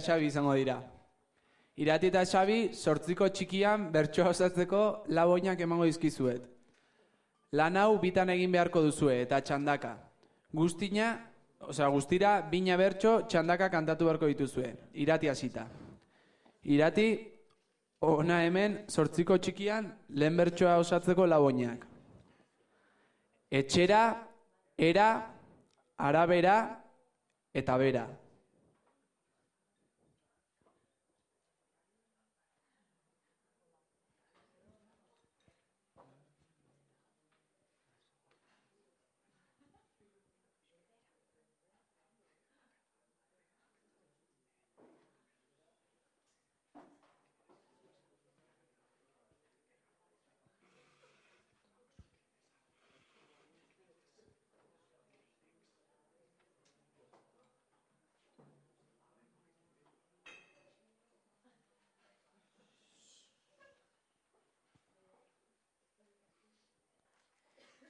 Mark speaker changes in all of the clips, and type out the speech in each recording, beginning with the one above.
Speaker 1: Xabi izango dira. Irati eta Xabi sortziko txikian bertsoa osatzeko laboinak emango dizkizuet. Lan hau bitan egin beharko duzue eta txandaka. Guztina, osea guztira bina bertso txandaka kantatu beharko dituzue. Irati hasita. Irati ona hemen sortziko txikian lehen bertsoa osatzeko laboinak. Etxera, era, arabera eta bera.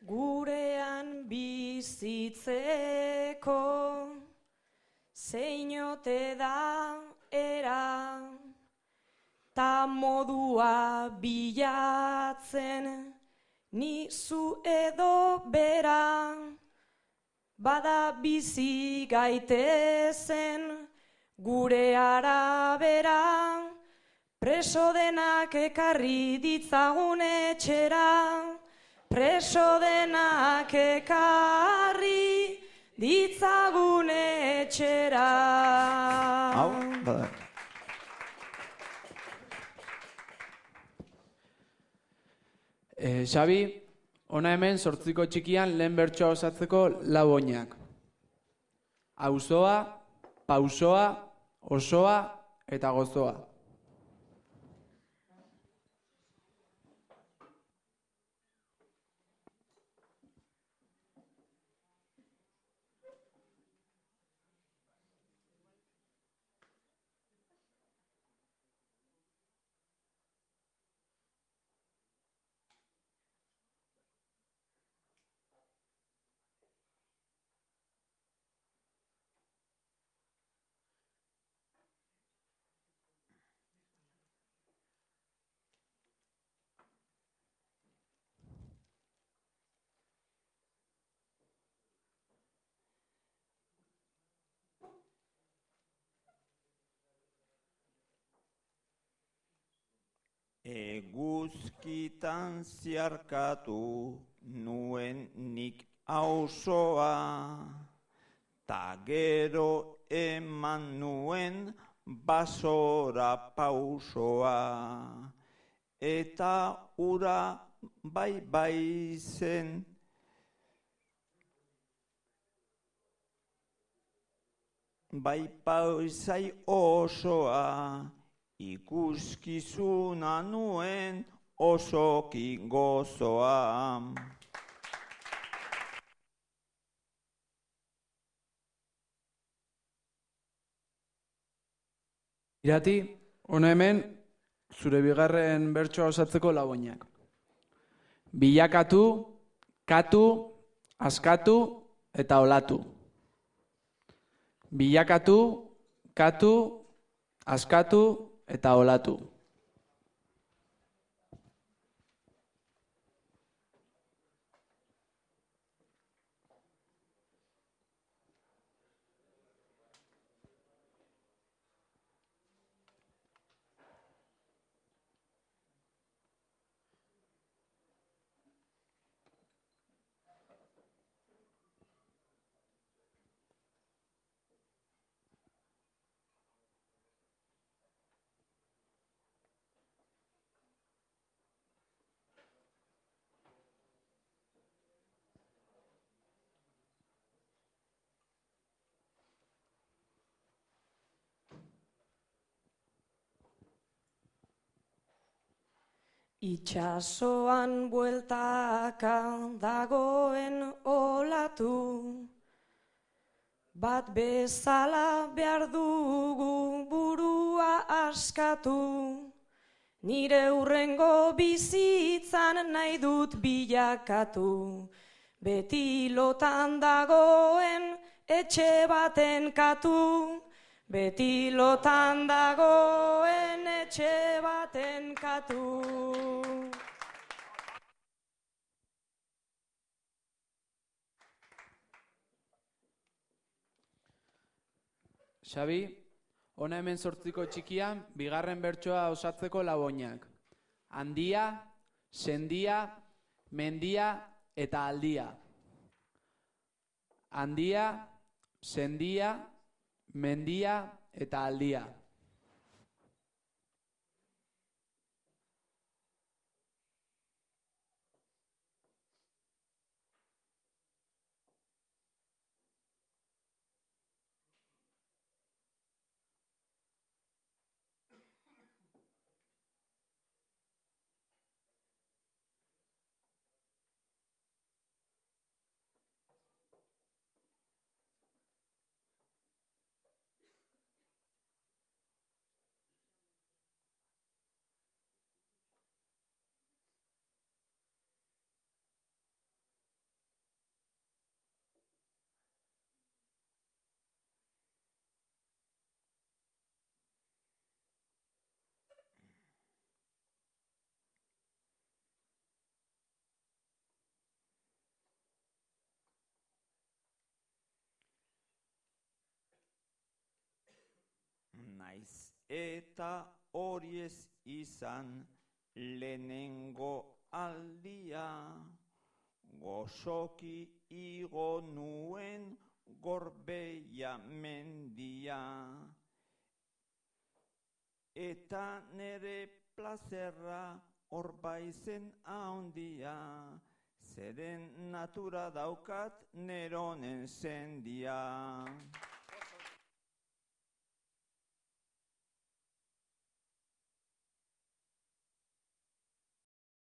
Speaker 2: Gurean bizitzeko zeinote da era ta modua bilatzen ni zu edo bera bada bizi gaitezen gure arabera preso denak ekarri ditzagun etxera preso denak ekarri ditzagun etxera.
Speaker 3: Hau, bada.
Speaker 1: E, Xabi, ona hemen sortziko txikian lehen bertsoa osatzeko laboinak. Auzoa, pausoa, osoa eta gozoa.
Speaker 3: Eguzkitan ziarkatu nuen nik auzoa, ta gero eman nuen basora pausoa, eta ura bai bai zen bai pausai osoa, ikuskizuna nuen osoki gozoa.
Speaker 1: Irati, ona hemen zure bigarren bertsoa osatzeko laboinak. Bilakatu, katu, askatu eta olatu. Bilakatu, katu, askatu eta olatu.
Speaker 2: Itxasoan bueltaka dagoen olatu, bat bezala behar dugu burua askatu, nire urrengo bizitzan nahi dut bilakatu, beti lotan dagoen etxe baten katu, Beti lotan dagoen etxe baten katu.
Speaker 1: Xabi, ona hemen sortziko txikian, bigarren bertsoa osatzeko laboinak. Handia, sendia, mendia eta aldia. Handia, sendia, mendia eta aldia.
Speaker 3: Naiz eta hori ez izan lehenengo aldia, gozoki igo nuen gorbeia mendia. Eta nere plazerra hor baizen handia, zeren natura daukat neronen zendia.